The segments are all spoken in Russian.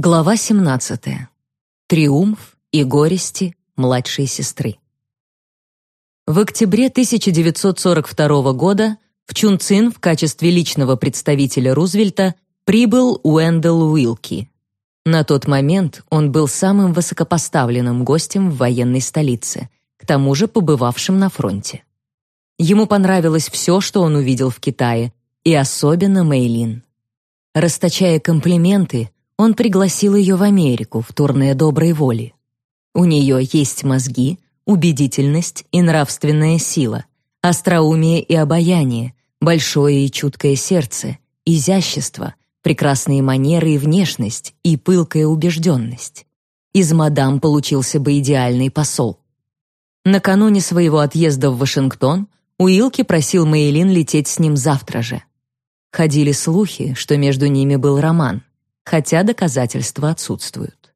Глава 17. Триумф и горести младшей сестры. В октябре 1942 года в Чунцин в качестве личного представителя Рузвельта прибыл Уэндell Уилки. На тот момент он был самым высокопоставленным гостем в военной столице, к тому же побывавшим на фронте. Ему понравилось все, что он увидел в Китае, и особенно Мэйлин. Расточая комплименты, он пригласил ее в Америку в турне доброй воли. У нее есть мозги, убедительность и нравственная сила, остроумие и обаяние, большое и чуткое сердце, изящество, прекрасные манеры и внешность и пылкая убежденность. Из мадам получился бы идеальный посол. Накануне своего отъезда в Вашингтон Уилки просил Мэйлин лететь с ним завтра же. Ходили слухи, что между ними был роман хотя доказательства отсутствуют.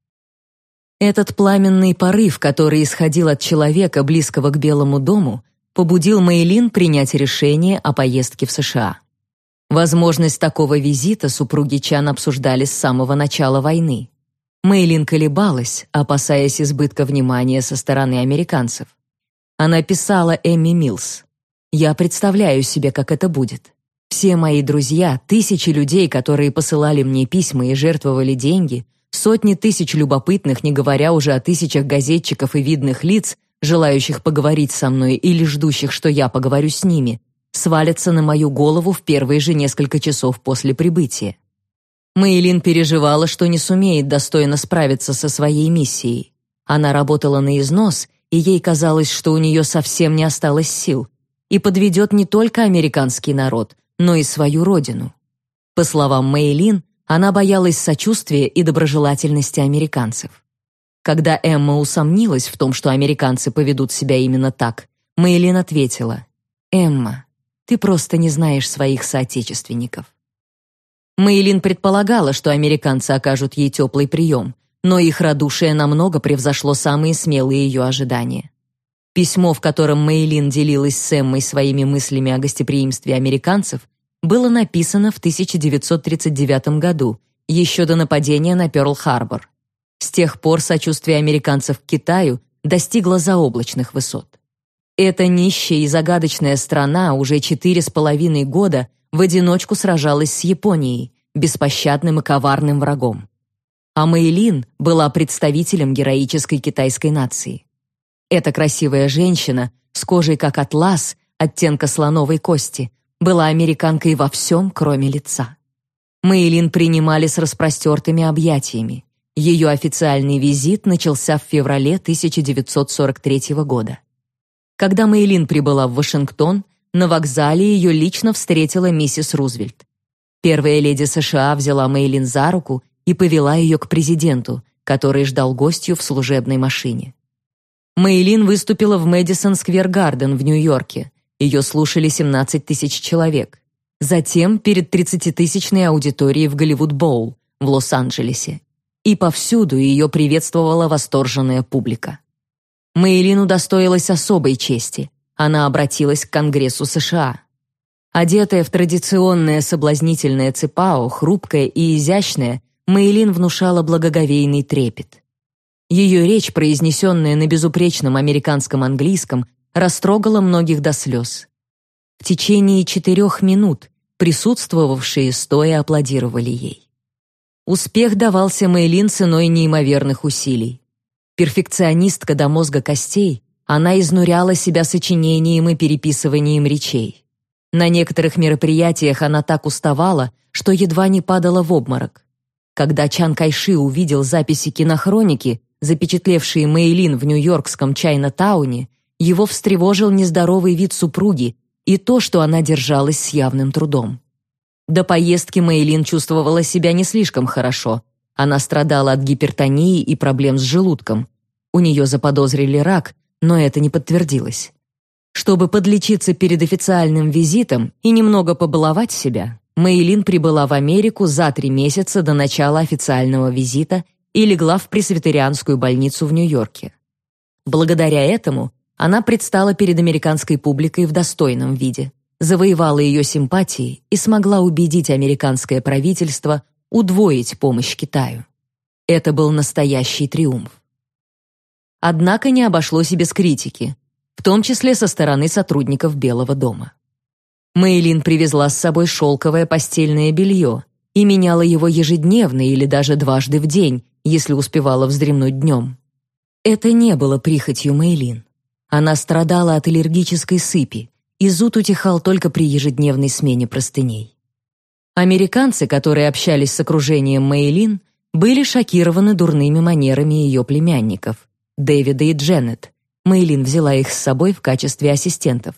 Этот пламенный порыв, который исходил от человека, близкого к Белому дому, побудил Мэйлин принять решение о поездке в США. Возможность такого визита супруги Чан обсуждали с самого начала войны. Мэйлин колебалась, опасаясь избытка внимания со стороны американцев. Она писала Эмми Милс: "Я представляю себе, как это будет. Все мои друзья, тысячи людей, которые посылали мне письма и жертвовали деньги, сотни тысяч любопытных, не говоря уже о тысячах газетчиков и видных лиц, желающих поговорить со мной или ждущих, что я поговорю с ними, свалятся на мою голову в первые же несколько часов после прибытия. Мэйлин переживала, что не сумеет достойно справиться со своей миссией. Она работала на износ, и ей казалось, что у нее совсем не осталось сил, и подведет не только американский народ, но и свою родину. По словам Мэйлин, она боялась сочувствия и доброжелательности американцев. Когда Эмма усомнилась в том, что американцы поведут себя именно так, Мэйлин ответила: "Эмма, ты просто не знаешь своих соотечественников". Мэйлин предполагала, что американцы окажут ей теплый прием, но их радушие намного превзошло самые смелые ее ожидания. Письмо, в котором Мэйлин делилась с Эммой своими мыслями о гостеприимстве американцев, было написано в 1939 году, еще до нападения на Пёрл-Харбор. С тех пор сочувствие американцев к Китаю достигло заоблачных высот. Эта нищая и загадочная страна уже четыре с половиной года в одиночку сражалась с Японией, беспощадным и коварным врагом. А Мэйлин была представителем героической китайской нации. Эта красивая женщина с кожей как атлас, оттенка слоновой кости, была американкой во всем, кроме лица. Мэйлин принимали с распростертыми объятиями. Ее официальный визит начался в феврале 1943 года. Когда Мэйлин прибыла в Вашингтон, на вокзале ее лично встретила миссис Рузвельт. Первая леди США взяла Мэйлин за руку и повела ее к президенту, который ждал гостью в служебной машине. Мэйлин выступила в Мэдисон Сквер Гарден в Нью-Йорке. Ее слушали 17 тысяч человек. Затем перед 30-тысячной аудиторией в Голливуд Боул в Лос-Анджелесе. И повсюду ее приветствовала восторженная публика. Мэйлин удостоилась особой чести. Она обратилась к Конгрессу США. Одетая в традиционное соблазнительное цепао, хрупкая и изящная, Мэйлин внушала благоговейный трепет. Ее речь, произнесенная на безупречном американском английском, растрогала многих до слез. В течение четырех минут присутствовавшие стоя аплодировали ей. Успех давался Мэйлин ценой неимоверных усилий. Перфекционистка до мозга костей, она изнуряла себя сочинением и переписыванием речей. На некоторых мероприятиях она так уставала, что едва не падала в обморок. Когда Чан Кайши увидел записи кинохроники, запечатлевшие Мэйлин в нью-йоркском Чайна-тауне, его встревожил нездоровый вид супруги и то, что она держалась с явным трудом. До поездки Мэйлин чувствовала себя не слишком хорошо. Она страдала от гипертонии и проблем с желудком. У нее заподозрили рак, но это не подтвердилось. Чтобы подлечиться перед официальным визитом и немного побаловать себя, Мэйлин прибыла в Америку за три месяца до начала официального визита и легла в пресвитерианскую больницу в Нью-Йорке. Благодаря этому она предстала перед американской публикой в достойном виде, завоевала ее симпатии и смогла убедить американское правительство удвоить помощь Китаю. Это был настоящий триумф. Однако не обошлось и без критики, в том числе со стороны сотрудников Белого дома. Мэйлин привезла с собой шелковое постельное белье и меняла его ежедневно или даже дважды в день, если успевала вздремнуть днем. Это не было прихотью Мэйлин. Она страдала от аллергической сыпи, и зуд утихал только при ежедневной смене простыней. Американцы, которые общались с окружением Мэйлин, были шокированы дурными манерами ее племянников, Дэвида и Дженнет. Мэйлин взяла их с собой в качестве ассистентов.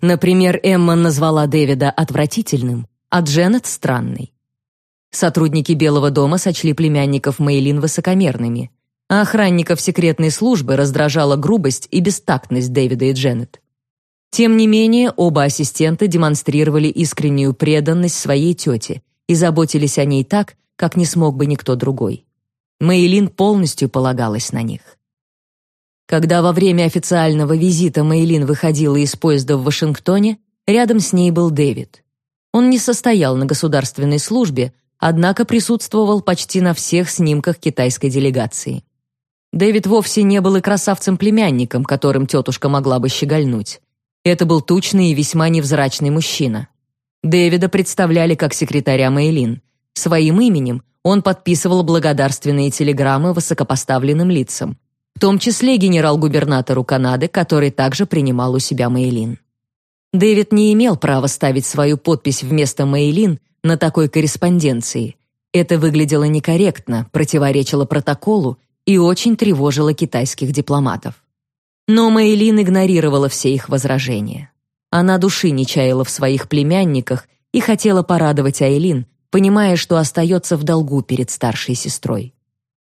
Например, Эмма назвала Дэвида отвратительным, а Дженнет — странной. Сотрудники Белого дома сочли племянников Мэйлин высокомерными, а охранников секретной службы раздражала грубость и бестактность Дэвида и Дженнет. Тем не менее, оба ассистента демонстрировали искреннюю преданность своей тете и заботились о ней так, как не смог бы никто другой. Мэйлин полностью полагалась на них. Когда во время официального визита Мэйлин выходила из поезда в Вашингтоне, рядом с ней был Дэвид. Он не состоял на государственной службе, однако присутствовал почти на всех снимках китайской делегации. Дэвид вовсе не был и красавцем-племянником, которым тетушка могла бы щегольнуть. Это был тучный и весьма невзрачный мужчина. Дэвида представляли как секретаря Мэйлин. Своим именем он подписывал благодарственные телеграммы высокопоставленным лицам, в том числе генерал-губернатору Канады, который также принимал у себя Мэйлин. Дэвид не имел права ставить свою подпись вместо Мэйлин на такой корреспонденции. Это выглядело некорректно, противоречило протоколу и очень тревожило китайских дипломатов. Но Мэйлин игнорировала все их возражения. Она души не чаяла в своих племянниках и хотела порадовать Айлин, понимая, что остается в долгу перед старшей сестрой.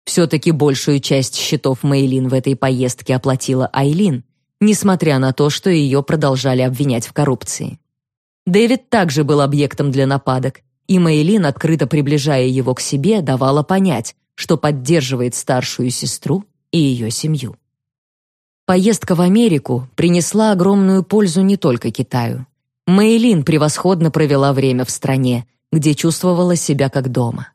Все-таки большую часть счетов Мэйлин в этой поездке оплатила Айлин, несмотря на то, что ее продолжали обвинять в коррупции. Дэвид также был объектом для нападок, и Мэйлин, открыто приближая его к себе, давала понять, что поддерживает старшую сестру и ее семью. Поездка в Америку принесла огромную пользу не только Китаю. Мэйлин превосходно провела время в стране, где чувствовала себя как дома.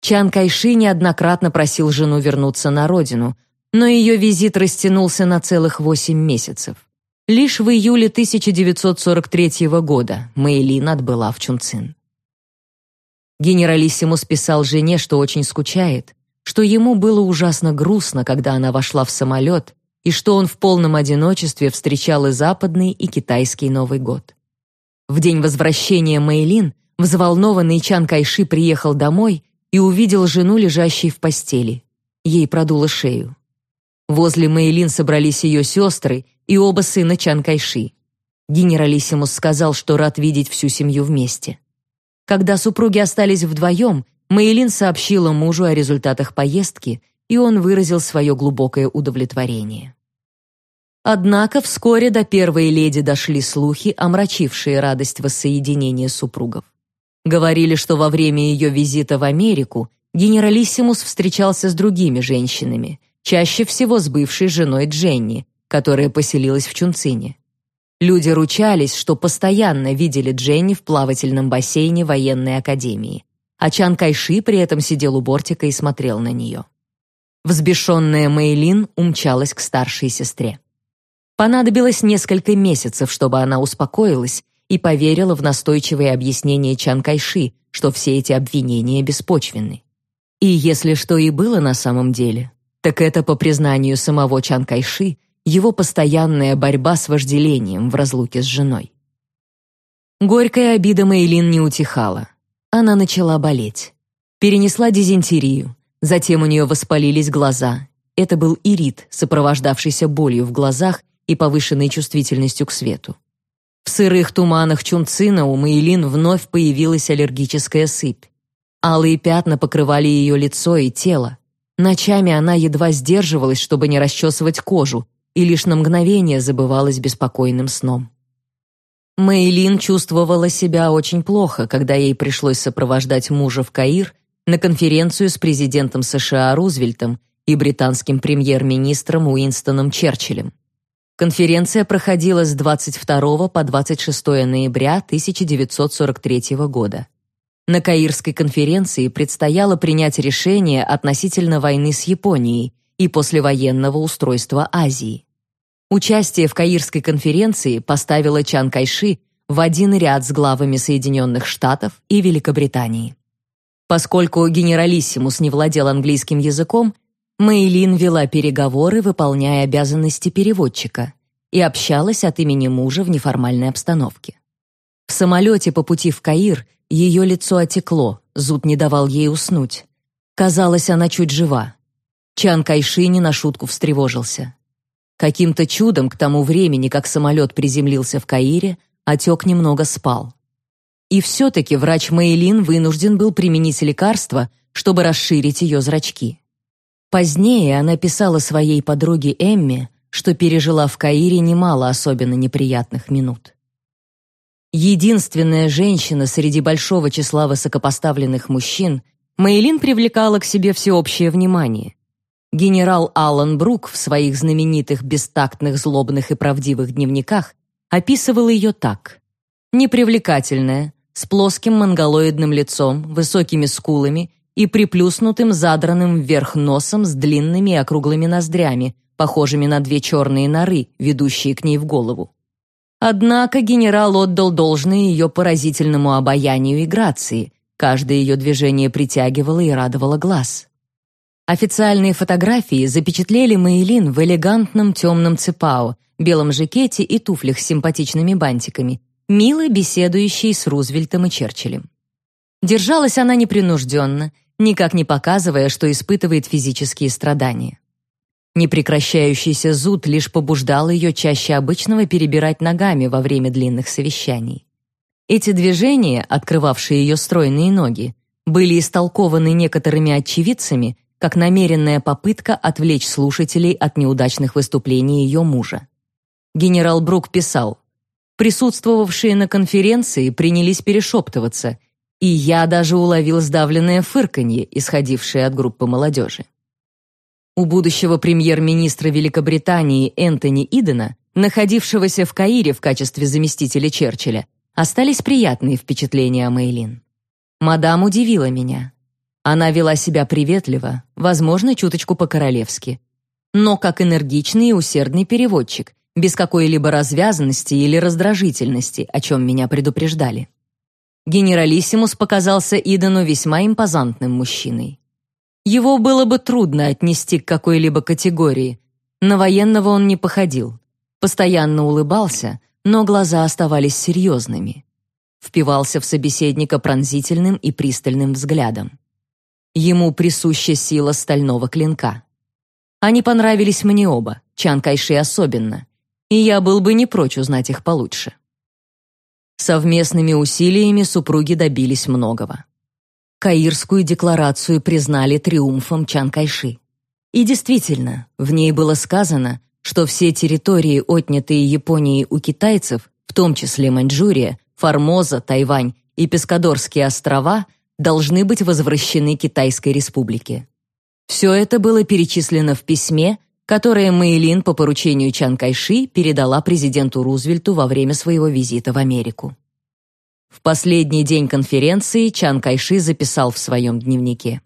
Чан Кайши неоднократно просил жену вернуться на родину, но ее визит растянулся на целых восемь месяцев. Лишь в июле 1943 года Мэйлин отбыла в Чунцин. Генералиссимус писал жене, что очень скучает, что ему было ужасно грустно, когда она вошла в самолет, и что он в полном одиночестве встречал и западный, и китайский Новый год. В день возвращения Мэйлин взволнованный Чан Кайши приехал домой и увидел жену, лежащей в постели. Ей продуло шею. Возле Мэйлин собрались ее сестры и оба сына Чан Кайши. Генералиссимус сказал, что рад видеть всю семью вместе. Когда супруги остались вдвоем, Мэйлин сообщила мужу о результатах поездки, и он выразил свое глубокое удовлетворение. Однако вскоре до первой леди дошли слухи, омрачившие радость воссоединения супругов. Говорили, что во время ее визита в Америку генералиссимус встречался с другими женщинами, чаще всего с бывшей женой Дженни, которая поселилась в Чунцине. Люди ручались, что постоянно видели Дженни в плавательном бассейне военной академии, а Чан Кайши при этом сидел у бортика и смотрел на нее. Взбешенная Мэйлин умчалась к старшей сестре. Понадобилось несколько месяцев, чтобы она успокоилась и поверила в настойчивые объяснения Чан Кайши, что все эти обвинения беспочвенны. И если что и было на самом деле, так это по признанию самого Чан Кайши его постоянная борьба с вожделением в разлуке с женой. Горькая обида Мэйлин не утихала. Она начала болеть. Перенесла дизентерию, затем у нее воспалились глаза. Это был ирит, сопровождавшийся болью в глазах и повышенной чувствительностью к свету. В сырых туманах Чунцина у Мэйлин вновь появилась аллергическая сыпь. Алые пятна покрывали ее лицо и тело. Ночами она едва сдерживалась, чтобы не расчесывать кожу, и лишь на мгновение забывалась беспокойным сном. Мэйлин чувствовала себя очень плохо, когда ей пришлось сопровождать мужа в Каир на конференцию с президентом США Рузвельтом и британским премьер-министром Уинстоном Черчиллем. Конференция проходила с 22 по 26 ноября 1943 года. На Каирской конференции предстояло принять решение относительно войны с Японией и послевоенного устройства Азии. Участие в Каирской конференции поставило Чан Кайши в один ряд с главами Соединенных Штатов и Великобритании. Поскольку генералиссимус не владел английским языком, Мэйлин вела переговоры, выполняя обязанности переводчика, и общалась от имени мужа в неформальной обстановке. В самолете по пути в Каир ее лицо отекло, зуд не давал ей уснуть. Казалось, она чуть жива. Чан Кайши не на шутку встревожился. Каким-то чудом к тому времени, как самолет приземлился в Каире, отек немного спал. И все-таки врач Мэйлин вынужден был применить лекарство, чтобы расширить ее зрачки. Позднее она писала своей подруге Эмме, что пережила в Каире немало особенно неприятных минут. Единственная женщина среди большого числа высокопоставленных мужчин, Мэйлин привлекала к себе всеобщее внимание. Генерал Аллан Брук в своих знаменитых бестактных, злобных и правдивых дневниках описывал ее так. Непривлекательная, с плоским монголоидным лицом, высокими скулами и приплюснутым задранным вверх носом с длинными и округлыми ноздрями, похожими на две черные норы, ведущие к ней в голову. Однако генерал отдал должное ее поразительному обаянию и грации. Каждое ее движение притягивало и радовало глаз. Официальные фотографии запечатлели Мэйлин в элегантном темном цепао, белом жакете и туфлях с симпатичными бантиками, мило беседующей с Рузвельтом и Черчиллем. Держалась она непринужденно, никак не показывая, что испытывает физические страдания. Непрекращающийся зуд лишь побуждал ее чаще обычного перебирать ногами во время длинных совещаний. Эти движения, открывавшие ее стройные ноги, были истолкованы некоторыми очевидцами как намеренная попытка отвлечь слушателей от неудачных выступлений ее мужа. Генерал Брук писал, «Присутствовавшие на конференции принялись перешептываться, и я даже уловил сдавленное фырканье, исходившее от группы молодежи. У будущего премьер-министра Великобритании Энтони Идена, находившегося в Каире в качестве заместителя Черчилля, остались приятные впечатления о Мейлин. Мадам удивила меня. Она вела себя приветливо, возможно, чуточку по-королевски, но как энергичный и усердный переводчик, без какой-либо развязанности или раздражительности, о чем меня предупреждали. Генералиссимус показался Идану весьма импозантным мужчиной. Его было бы трудно отнести к какой-либо категории. На военного он не походил. Постоянно улыбался, но глаза оставались серьезными. Впивался в собеседника пронзительным и пристальным взглядом. Ему присуща сила стального клинка. Они понравились мне оба, Чан Кайши особенно, и я был бы не прочь узнать их получше. Совместными усилиями супруги добились многого. Каирскую декларацию признали триумфом Чан Кайши. И действительно, в ней было сказано, что все территории, отнятые Японией у китайцев, в том числе Маньчжурия, Формоза, Тайвань и Пескадорские острова, должны быть возвращены Китайской республике. Все это было перечислено в письме, которое Мэйлин по поручению Чан Кайши передала президенту Рузвельту во время своего визита в Америку. В последний день конференции Чан Кайши записал в своем дневнике.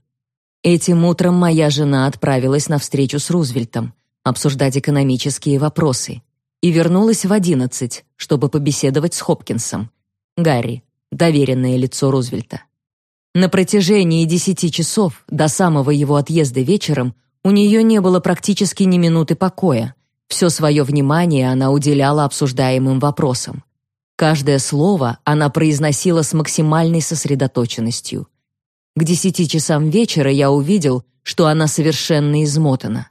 «Этим утром моя жена отправилась на встречу с Рузвельтом, обсуждать экономические вопросы, и вернулась в одиннадцать, чтобы побеседовать с Хопкинсом. Гарри, доверенное лицо Рузвельта. На протяжении десяти часов, до самого его отъезда вечером, у нее не было практически ни минуты покоя. Все свое внимание она уделяла обсуждаемым вопросам. Каждое слово она произносила с максимальной сосредоточенностью. К десяти часам вечера я увидел, что она совершенно измотана.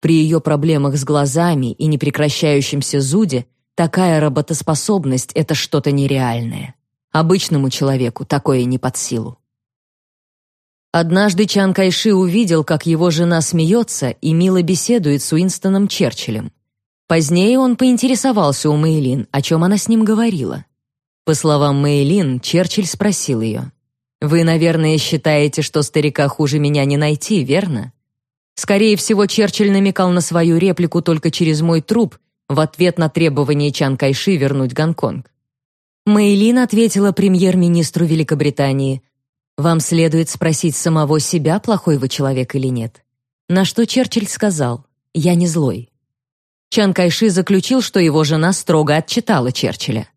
При ее проблемах с глазами и непрекращающемся зуде такая работоспособность — это что-то нереальное. Обычному человеку такое не под силу. Однажды Чан Кайши увидел, как его жена смеется и мило беседует с Уинстоном Черчиллем. Позднее он поинтересовался у Мэйлин, о чем она с ним говорила. По словам Мэйлин, Черчилль спросил ее. «Вы, наверное, считаете, что старика хуже меня не найти, верно?» Скорее всего, Черчилль намекал на свою реплику только через мой труп в ответ на требование Чан Кайши вернуть Гонконг. Мэйлин ответила премьер-министру Великобритании, Вам следует спросить самого себя, плохой вы человек или нет. На что Черчилль сказал «Я не злой». Чан Кайши заключил, что его жена строго отчитала Черчилля.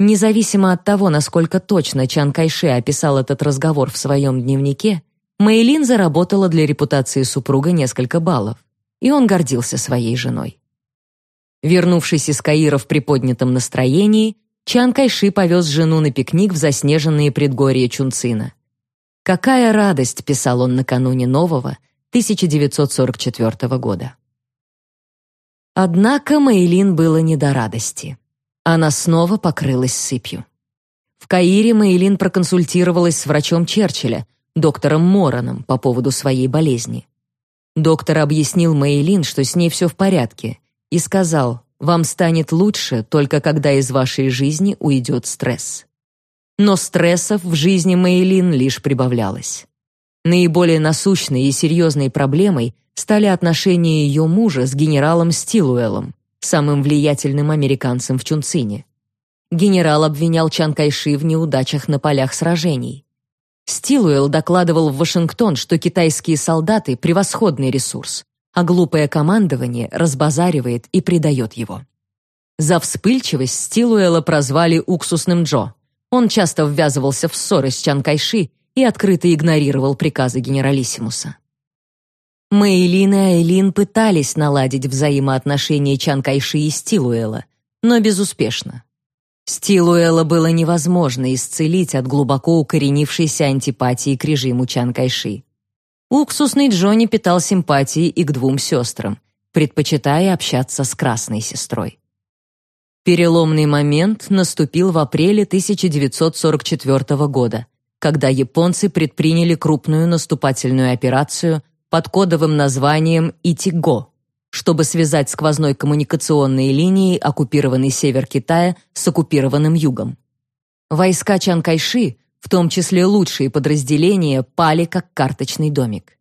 Независимо от того, насколько точно Чан Кайши описал этот разговор в своем дневнике, Мэйлин заработала для репутации супруга несколько баллов, и он гордился своей женой. Вернувшись из Каира в приподнятом настроении, Чан Кайши повез жену на пикник в заснеженные предгорья Чунцина. «Какая радость!» — писал он накануне нового, 1944 года. Однако Мэйлин было не до радости. Она снова покрылась сыпью. В Каире Мэйлин проконсультировалась с врачом Черчилля, доктором Мораном, по поводу своей болезни. Доктор объяснил Мэйлин, что с ней все в порядке, и сказал, «Вам станет лучше, только когда из вашей жизни уйдет стресс». Но стрессов в жизни Мэйлин лишь прибавлялось. Наиболее насущной и серьезной проблемой стали отношения ее мужа с генералом Стилуэлом, самым влиятельным американцем в Чунцине. Генерал обвинял Чан Кайши в неудачах на полях сражений. Стилуэлл докладывал в Вашингтон, что китайские солдаты — превосходный ресурс, а глупое командование разбазаривает и предает его. За вспыльчивость Стилуэлла прозвали «уксусным Джо». Он часто ввязывался в ссоры с Чан Кайши и открыто игнорировал приказы генералиссимуса. Мэйлин и Айлин пытались наладить взаимоотношения Чан Кайши и Стилуэла, но безуспешно. Стилуэла было невозможно исцелить от глубоко укоренившейся антипатии к режиму Чан Кайши. Уксусный Джонни питал симпатии и к двум сестрам, предпочитая общаться с красной сестрой. Переломный момент наступил в апреле 1944 года, когда японцы предприняли крупную наступательную операцию под кодовым названием «Итиго», чтобы связать сквозной коммуникационные линии оккупированный север Китая с оккупированным югом. Войска Чан Кайши, в том числе лучшие подразделения, пали как карточный домик.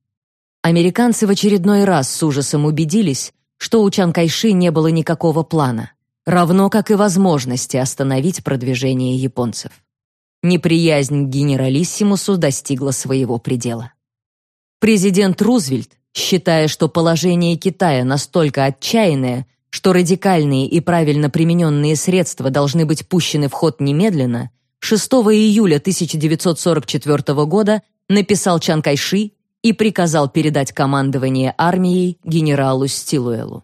Американцы в очередной раз с ужасом убедились, что у Чан Кайши не было никакого плана, равно как и возможности остановить продвижение японцев. Неприязнь к генералиссимусу достигла своего предела. Президент Рузвельт, считая, что положение Китая настолько отчаянное, что радикальные и правильно примененные средства должны быть пущены в ход немедленно, 6 июля 1944 года написал Чан Кайши и приказал передать командование армией генералу Стилуэлу.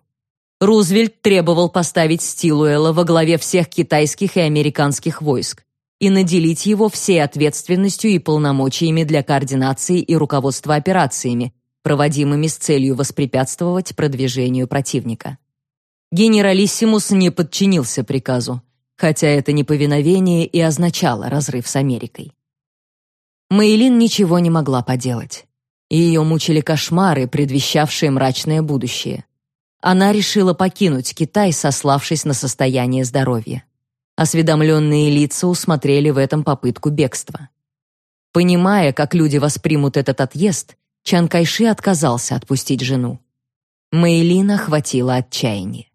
Рузвельт требовал поставить Стилуэла во главе всех китайских и американских войск, и наделить его всей ответственностью и полномочиями для координации и руководства операциями, проводимыми с целью воспрепятствовать продвижению противника. Генералиссимус не подчинился приказу, хотя это неповиновение и означало разрыв с Америкой. Мэйлин ничего не могла поделать. Ее мучили кошмары, предвещавшие мрачное будущее. Она решила покинуть Китай, сославшись на состояние здоровья. Осведомленные лица усмотрели в этом попытку бегства. Понимая, как люди воспримут этот отъезд, Чан Кайши отказался отпустить жену. Мэйлин охватило отчаяние.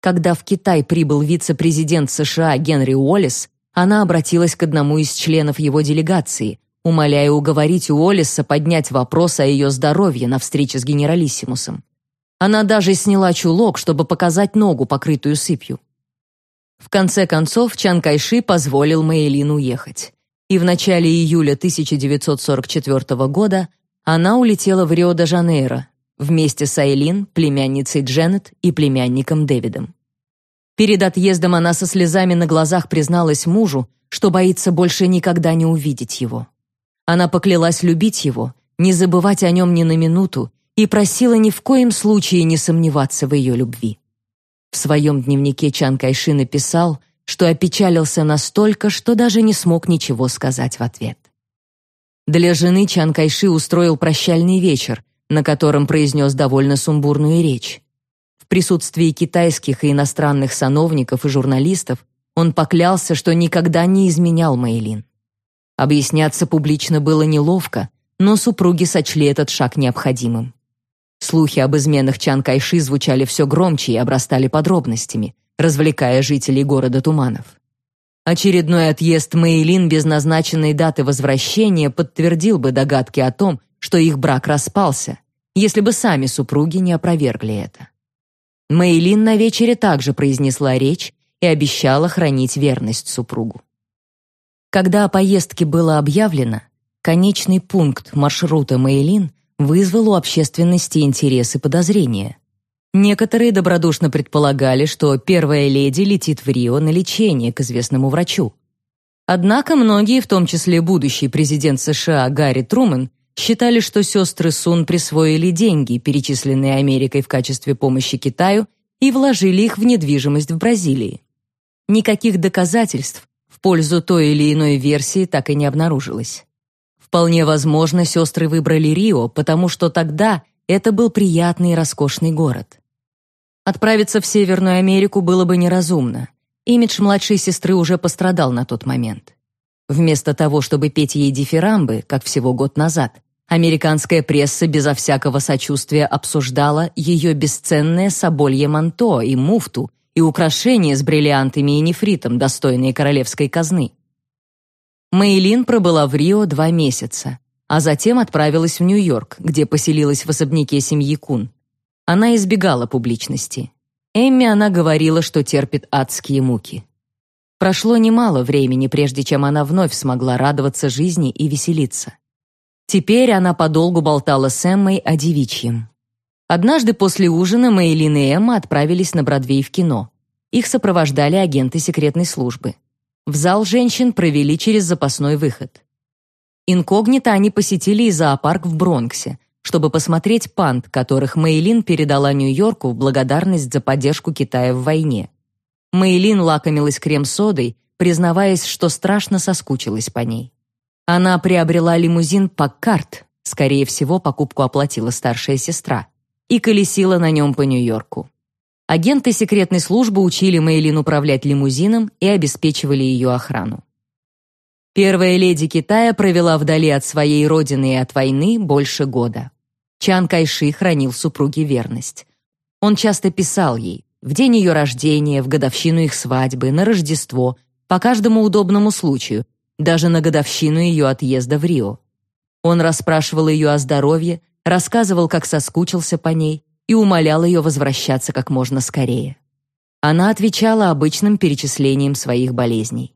Когда в Китай прибыл вице-президент США Генри Уоллес, она обратилась к одному из членов его делегации, умоляя уговорить Уоллеса поднять вопрос о ее здоровье на встрече с генералиссимусом. Она даже сняла чулок, чтобы показать ногу, покрытую сыпью. В конце концов, Чан Кайши позволил Мэйлин уехать. И в начале июля 1944 года она улетела в Рио-де-Жанейро вместе с Айлин, племянницей Дженнет и племянником Дэвидом. Перед отъездом она со слезами на глазах призналась мужу, что боится больше никогда не увидеть его. Она поклялась любить его, не забывать о нем ни на минуту и просила ни в коем случае не сомневаться в ее любви. В своем дневнике Чан Кайши написал, что опечалился настолько, что даже не смог ничего сказать в ответ. Для жены Чан Кайши устроил прощальный вечер, на котором произнес довольно сумбурную речь. В присутствии китайских и иностранных сановников и журналистов он поклялся, что никогда не изменял Мэйлин. Объясняться публично было неловко, но супруги сочли этот шаг необходимым. Слухи об изменах Чан Кайши звучали все громче и обрастали подробностями, развлекая жителей города Туманов. Очередной отъезд Мэйлин без назначенной даты возвращения подтвердил бы догадки о том, что их брак распался, если бы сами супруги не опровергли это. Мэйлин на вечере также произнесла речь и обещала хранить верность супругу. Когда о поездке было объявлено, конечный пункт маршрута Мэйлин вызвал у общественности интерес и подозрения. Некоторые добродушно предполагали, что первая леди летит в Рио на лечение к известному врачу. Однако многие, в том числе будущий президент США Гарри Трумэн, считали, что сестры Сун присвоили деньги, перечисленные Америкой в качестве помощи Китаю, и вложили их в недвижимость в Бразилии. Никаких доказательств в пользу той или иной версии так и не обнаружилось. Вполне возможно, сестры выбрали Рио, потому что тогда это был приятный и роскошный город. Отправиться в Северную Америку было бы неразумно. Имидж младшей сестры уже пострадал на тот момент. Вместо того, чтобы петь ей дифирамбы, как всего год назад, американская пресса безо всякого сочувствия обсуждала ее бесценное соболье манто и муфту и украшения с бриллиантами и нефритом, достойные королевской казны. Мэйлин пробыла в Рио два месяца, а затем отправилась в Нью-Йорк, где поселилась в особняке семьи Кун. Она избегала публичности. Эмми она говорила, что терпит адские муки. Прошло немало времени, прежде чем она вновь смогла радоваться жизни и веселиться. Теперь она подолгу болтала с Эммой о девичьем. Однажды после ужина Мэйлин и Эмма отправились на Бродвей в кино. Их сопровождали агенты секретной службы. В зал женщин провели через запасной выход. Инкогнито они посетили и зоопарк в Бронксе, чтобы посмотреть панд, которых Мэйлин передала Нью-Йорку в благодарность за поддержку Китая в войне. Мэйлин лакомилась крем-содой, признаваясь, что страшно соскучилась по ней. Она приобрела лимузин «Паккарт», скорее всего, покупку оплатила старшая сестра, и колесила на нем по Нью-Йорку. Агенты секретной службы учили Мэйлин управлять лимузином и обеспечивали ее охрану. Первая леди Китая провела вдали от своей родины и от войны больше года. Чан Кайши хранил супруге верность. Он часто писал ей в день ее рождения, в годовщину их свадьбы, на Рождество, по каждому удобному случаю, даже на годовщину ее отъезда в Рио. Он расспрашивал ее о здоровье, рассказывал, как соскучился по ней и умолял ее возвращаться как можно скорее. Она отвечала обычным перечислением своих болезней.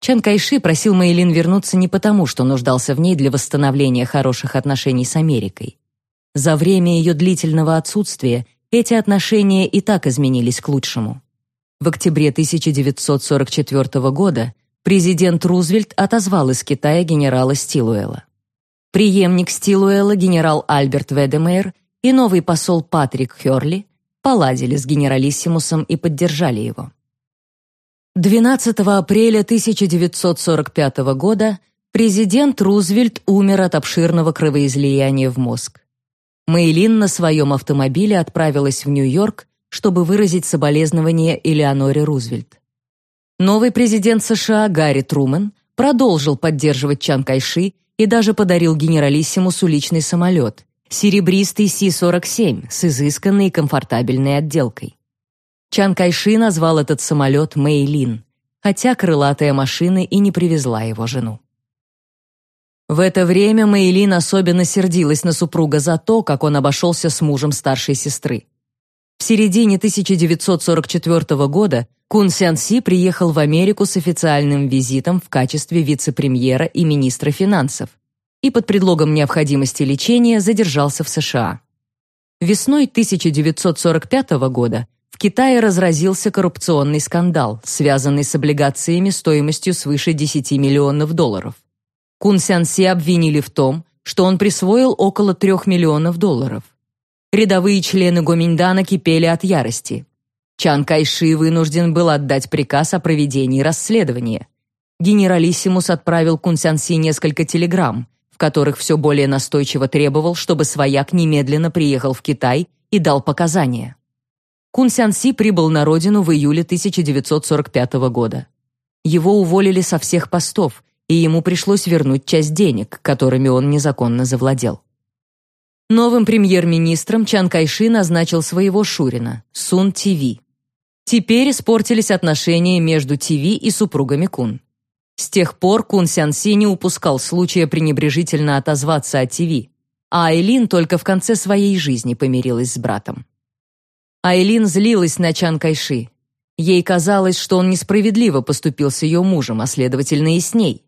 Чан Кайши просил Мэйлин вернуться не потому, что нуждался в ней для восстановления хороших отношений с Америкой. За время ее длительного отсутствия эти отношения и так изменились к лучшему. В октябре 1944 года президент Рузвельт отозвал из Китая генерала Стилуэла. Преемник Стилуэла, генерал Альберт Ведемейр и новый посол Патрик Хёрли поладили с генералиссимусом и поддержали его. 12 апреля 1945 года президент Рузвельт умер от обширного кровоизлияния в мозг. Мэйлин на своем автомобиле отправилась в Нью-Йорк, чтобы выразить соболезнования Элеоноре Рузвельт. Новый президент США Гарри Трумэн продолжил поддерживать Чан Кайши и даже подарил генералиссимусу личный самолет, серебристый Си-47 с изысканной и комфортабельной отделкой. Чан Кайши назвал этот самолет Мэйлин, хотя крылатая машина и не привезла его жену. В это время Мэйлин особенно сердилась на супруга за то, как он обошелся с мужем старшей сестры. В середине 1944 года Кун Сян Си приехал в Америку с официальным визитом в качестве вице-премьера и министра финансов и под предлогом необходимости лечения задержался в США. Весной 1945 года в Китае разразился коррупционный скандал, связанный с облигациями стоимостью свыше 10 миллионов долларов. Кун Сян Си обвинили в том, что он присвоил около 3 миллионов долларов. Рядовые члены Гоминьдана кипели от ярости. Чан Кайши вынужден был отдать приказ о проведении расследования. Генералиссимус отправил Кун Сян Си несколько телеграмм, в которых все более настойчиво требовал, чтобы свояк немедленно приехал в Китай и дал показания. Кун Сян Си прибыл на родину в июле 1945 года. Его уволили со всех постов, и ему пришлось вернуть часть денег, которыми он незаконно завладел. Новым премьер-министром Чан Кайши назначил своего Шурина, Сун Тиви. Теперь испортились отношения между ТВ и супругами Кун. С тех пор Кун Сянси не упускал случая пренебрежительно отозваться о ТВ, а Айлин только в конце своей жизни помирилась с братом. Айлин злилась на Чан Кайши. Ей казалось, что он несправедливо поступил с ее мужем, а следовательно и с ней.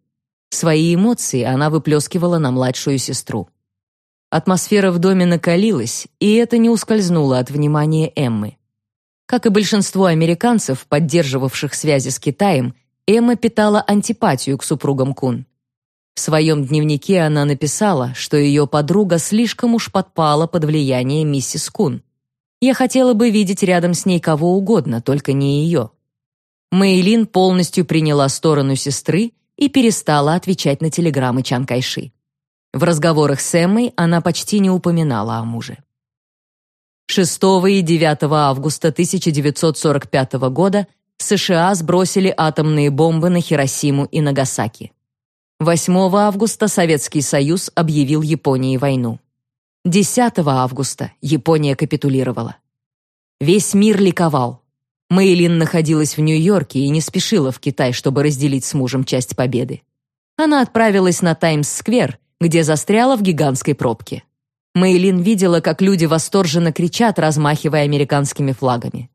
Свои эмоции она выплескивала на младшую сестру. Атмосфера в доме накалилась, и это не ускользнуло от внимания Эммы. Как и большинство американцев, поддерживавших связи с Китаем, Эмма питала антипатию к супругам Кун. В своем дневнике она написала, что ее подруга слишком уж подпала под влияние миссис Кун. «Я хотела бы видеть рядом с ней кого угодно, только не ее». Мэйлин полностью приняла сторону сестры и перестала отвечать на телеграммы Чан Кайши. В разговорах с Эммой она почти не упоминала о муже. 6 и 9 августа 1945 года США сбросили атомные бомбы на Хиросиму и Нагасаки. 8 августа Советский Союз объявил Японии войну. 10 августа Япония капитулировала. Весь мир ликовал. Мэйлин находилась в Нью-Йорке и не спешила в Китай, чтобы разделить с мужем часть победы. Она отправилась на Таймс-сквер, где застряла в гигантской пробке. Мэйлин видела, как люди восторженно кричат, размахивая американскими флагами.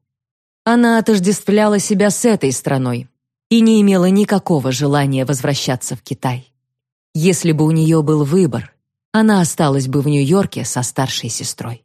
Она отождествляла себя с этой страной и не имела никакого желания возвращаться в Китай. Если бы у нее был выбор, она осталась бы в Нью-Йорке со старшей сестрой.